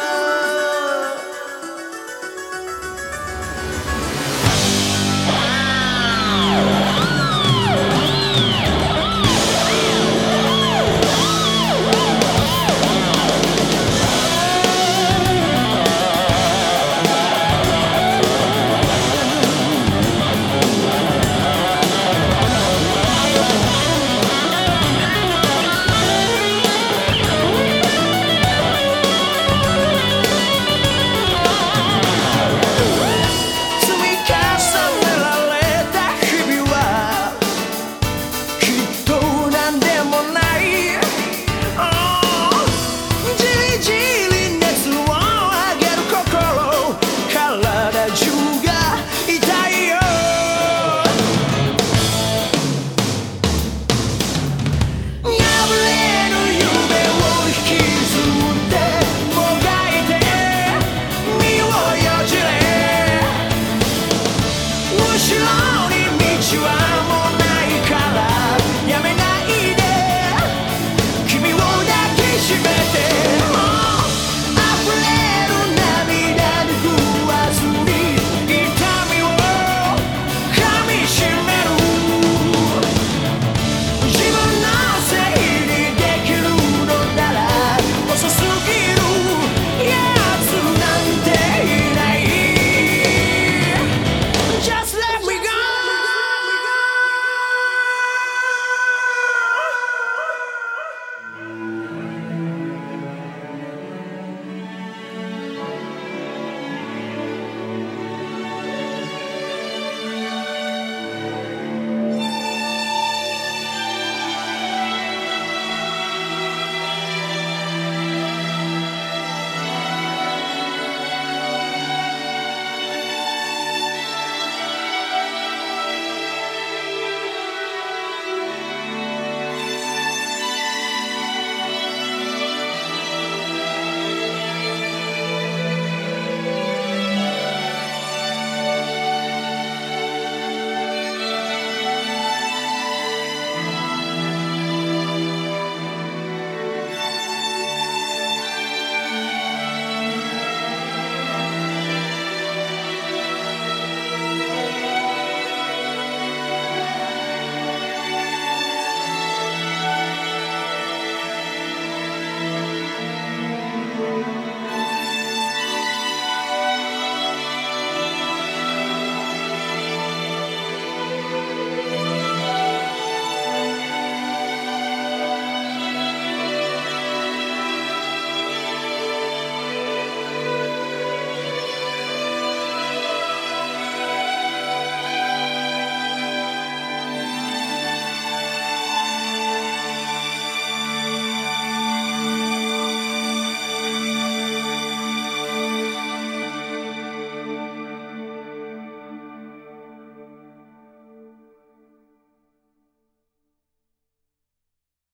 love.